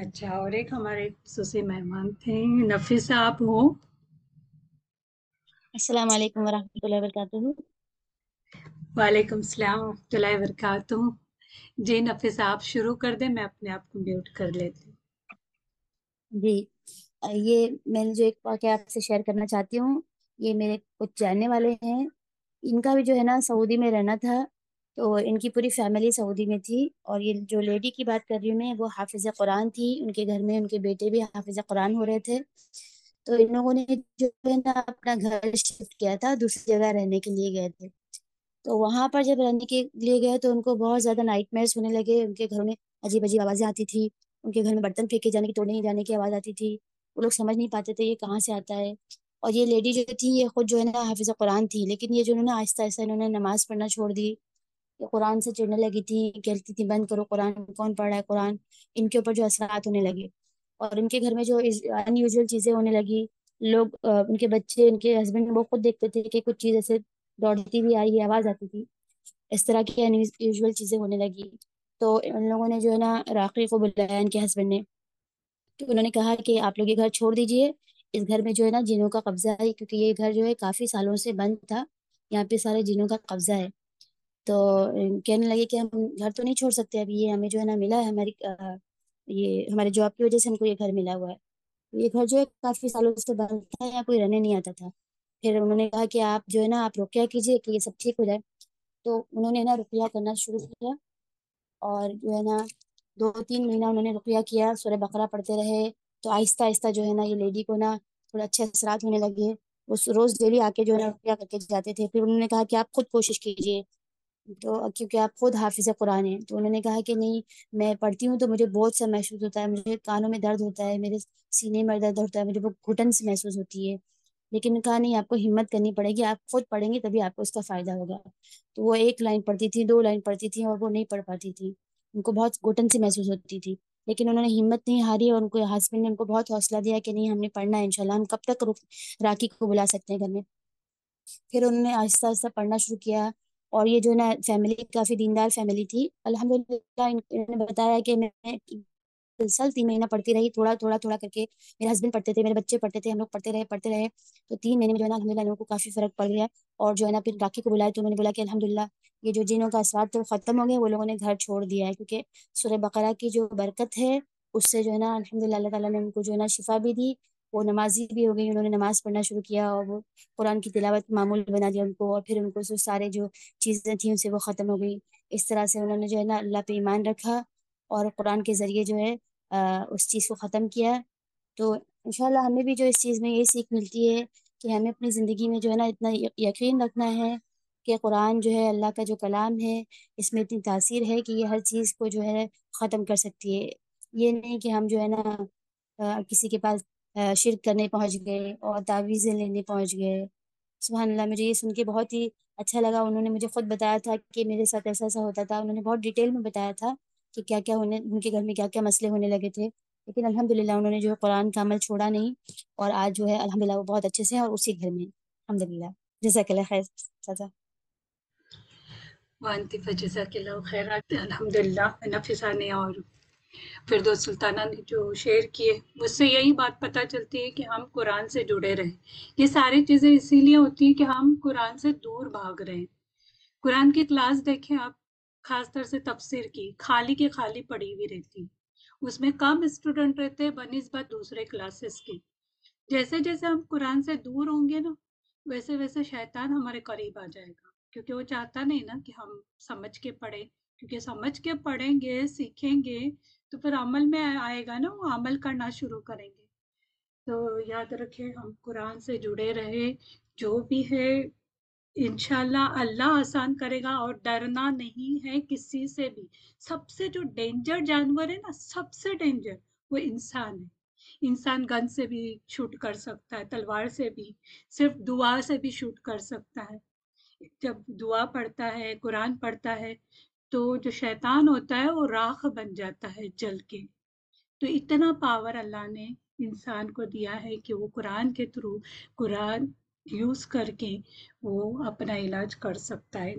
اچھا اور ایک ہمارے خصوصی مہمان تھے نفیسہ آپ ہو السلام علیکم ورحمۃ اللہ وبرکاتہ۔ وعلیکم السلام ورحمۃ اللہ وبرکاتہ۔ جی نفیسہ آپ شروع کر دیں میں اپنے آپ کو میوٹ کر لیتی ہوں۔ جی یہ میں نے جو ایک واقعہ آپ سے شیئر کرنا چاہتی ہوں یہ میرے کچھ جاننے والے ہیں۔ ان کا بھی جو ہے نا سعودی میں رہنا تھا۔ تو ان کی پوری فیملی سعودی میں تھی اور یہ جو لیڈی کی بات کر رہی ہوں میں وہ حافظ قرآن تھی۔ ان کے گھر میں ان کے بیٹے بھی حافظ قرآن ہو رہے تھے۔ تو ان لوگوں نے جو ہے نا اپنا گھر شفٹ کیا تھا، دوسری جگہ رہنے کے لیے گئے تھے۔ تو وہاں پر جب رہنے کے لیے گئے تو ان کو بہت زیادہ نائٹ میئرس ہونے لگے۔ ان کے گھروں میں عجیب عجیب آوازیں آتی تھی ان کے گھر میں برتن پھینکے جانے کی توڑنے جانے کی آواز آتی تھی۔ وہ لوگ سمجھ نہیں پاتے تھے یہ کہاں سے آتا ہے۔ اور یہ لیڈی جو تھی، یہ خود جو ہے نا حافظ قرآن تھی۔ لیکن یہ جو انہوں نے آہستہ آہستہ انہوں نے نماز پڑھنا چھوڑ دی قرآن سے چڑھنے لگی تھی، کہتی تھی، بند کرو قرآن، کون پڑھ رہا ہے قرآن؟ ان کے اوپر جو اثرات ہونے لگے۔ اور ان کے گھر میں جو ان یوزول چیزیں ہونے لگی، لوگ ان کے بچے، ان کے ہسبینڈ وہ خود دیکھتے تھے کہ کچھ چیز ایسے دوڑتی ہوئی آئی آواز آتی تھی۔ اس طرح کی ان یوزول چیزیں ہونے لگی۔ تو ان لوگوں نے جو ہے نا راقی کو بلایا، ان کے ہسبینڈ نے۔ تو انہوں نے کہا کہ آپ لوگ یہ گھر چھوڑ دیجیے۔ اس گھر میں جو ہے نا جنوں کا قبضہ ہے، کیونکہ یہ گھر جو ہے کافی سالوں سے بند تھا۔ یہاں پہ سارے جنوں کا قبضہ ہے۔ تو کہنے لگے کہ ہم گھر تو نہیں چھوڑ سکتے، ابھی یہ ہمیں جو ہے نا ملا ہے، ہماری یہ ہمارے جاب کی وجہ سے ہم کو یہ گھر ملا ہوا ہے۔ یہ گھر جو ہے کافی سالوں سے بند تھا یا کوئی رہنے نہیں آتا تھا۔ پھر انہوں نے کہا کہ آپ جو ہے نا، آپ رقیہ کیجیے کہ یہ سب ٹھیک ہو جائے۔ تو انہوں نے نا رقیہ کرنا شروع کیا اور جو ہے نا دو تین مہینہ انہوں نے رقیہ کیا، سورہ بقرہ پڑھتے رہے۔ تو آہستہ آہستہ جو ہے نا یہ لیڈی کو نا تھوڑے اچھے اثرات ہونے لگے۔ اس روز ڈیلی آ کے جو ہے نا رقیہ کر کے جاتے تھے۔ پھر انہوں نے کہا کہ آپ خود کوشش کیجیے تو کیونکہ آپ خود حافظ قرآن ہیں، تو انہوں نے کہا کہ نہیں، میں پڑھتی ہوں تو مجھے بہت سا محسوس ہوتا ہے، مجھے کانوں میں درد ہوتا ہے، میرے سینے میں درد ہوتا ہے، مجھے وہ گھٹن سے محسوس ہوتی ہے۔ لیکن کہا نہیں، آپ کو ہمت کرنی پڑے گی، آپ خود پڑھیں گے تبھی آپ کو اس کا فائدہ ہوگا۔ تو وہ ایک لائن پڑھتی تھی دو لائن پڑھتی تھی اور وہ نہیں پڑھ پاتی تھی ان کو بہت گھٹن سی محسوس ہوتی تھی۔ لیکن انہوں نے ہمت نہیں ہاری اور ان کو ہسبینڈ نے ان کو بہت حوصلہ دیا کہ نہیں، ہم نے پڑھنا ہے ان شاء اللہ ہم کب تک راکھی کو بلا سکتے ہیں گھر میں۔ پھر انہوں نے آہستہ آہستہ پڑھنا شروع کیا۔ اور یہ جو نا فیملی کافی دیندار فیملی تھی۔ الحمد للہ انہوں نے بتایا کہ میں مسلسل تین مہینہ پڑھتی رہی، تھوڑا تھوڑا تھوڑا کر کے میرے ہسبینڈ پڑھتے تھے، میرے بچے پڑھتے تھے، ہم لوگ پڑھتے رہے پڑھتے رہے۔ تو تین مہینے میں جو ہے نا الحمد للہ لوگوں کو کافی فرق پڑ گیا۔ اور جو ہے نا پھر راکھی کو بلایا تو انہوں نے بولا کہ الحمد للہ یہ جو جنوں کا اثرات تو ختم ہو گیا، وہ لوگوں نے گھر چھوڑ دیا ہے۔ کیونکہ سورہ بقرہ کی جو برکت ہے، اس سے جو ہے نا الحمد للہ اللہ تعالیٰ نے ان کو جو ہے نا شفا بھی دی۔ وہ نمازی بھی ہو گئی، انہوں نے نماز پڑھنا شروع کیا اور وہ قرآن کی تلاوت معمول بنا دیا ان کو اور پھر ان کو سارے جو چیزیں تھیں ان سے وہ ختم ہو گئی۔ اس طرح سے انہوں نے جو ہے نا اللہ پہ ایمان رکھا اور قرآن کے ذریعے جو ہے اس چیز کو ختم کیا۔ تو ان شاء اللہ ہمیں بھی جو اس چیز میں یہ سیکھ ملتی ہے کہ ہمیں اپنی زندگی میں جو ہے نا اتنا یقین رکھنا ہے کہ قرآن جو ہے اللہ کا جو کلام ہے، اس میں اتنی تاثیر ہے کہ یہ ہر چیز کو جو ہے ختم کر سکتی ہے۔ یہ نہیں کہ ہم جو ہے نا کسی کے پاس شرک کرنے پہنچ گئے اور تعویذیں لینے پہنچ گئے۔ سبحان اللہ مجھے یہ سن کے بہت ہی اچھا لگا۔ انہوں نے مجھے خود بتایا تھا کہ میرے ساتھ ایسا ایسا ہوتا تھا۔ انہوں نے بہت ڈیٹیل میں بتایا تھا کہ کیا کیا ہونے، ان کے گھر میں کیا کیا مسئلے ہونے لگے تھے۔ لیکن الحمد للہ انہوں نے جو ہے قرآن کا عمل چھوڑا نہیں اور آج جو ہے الحمد للہ وہ بہت اچھے سے ہیں اور اسی گھر میں الحمد للہ جزاک اللہ خیر، سزا۔ وانتی فجزاک اللہ خیرات الحمد للہ نفسہ نے اور پھر دو سلطانہ نے جو شیئر کیے اس سے یہی بات پتہ چلتی ہے کہ ہم قرآن سے جڑے رہیں۔ یہ ساری چیزیں اسی لیے ہوتی ہیں کہ ہم قرآن سے دور بھاگ رہے ہیں قرآن کی کلاس دیکھیں آپ، خاص طور سے تفسیر کی، خالی کے خالی پڑی ہوئی رہتی۔ اس میں کم اسٹوڈنٹ رہتے، بنسبت دوسرے کلاسز کی جیسے جیسے ہم قرآن سے دور ہوں گے نا، ویسے ویسے شیطان ہمارے قریب آ جائے گا۔ کیونکہ وہ چاہتا نہیں نا کہ ہم سمجھ کے پڑھیں۔ کیونکہ سمجھ کے پڑھیں گے، سیکھیں گے، تو پھر عمل میں آئے گا نا وہ، عمل کرنا شروع کریں گے۔ تو یاد رکھے ہم قرآن سے جڑے رہے جو بھی ہے، انشاءاللہ اللہ آسان کرے گا، اور ڈرنا نہیں ہے کسی سے بھی۔ سب سے جو ڈینجر جانور ہے نا، سب سے ڈینجر وہ انسان ہے۔ انسان گن سے بھی شوٹ کر سکتا ہے، تلوار سے بھی، صرف دعا سے بھی شوٹ کر سکتا ہے۔ جب دعا پڑھتا ہے، قرآن پڑھتا ہے تو جو شیطان ہوتا ہے وہ راکھ بن جاتا ہے جل کے۔ تو اتنا پاور اللہ نے انسان کو دیا ہے کہ وہ قرآن کے تھرو قرآن یوز کر کے وہ اپنا علاج کر سکتا ہے۔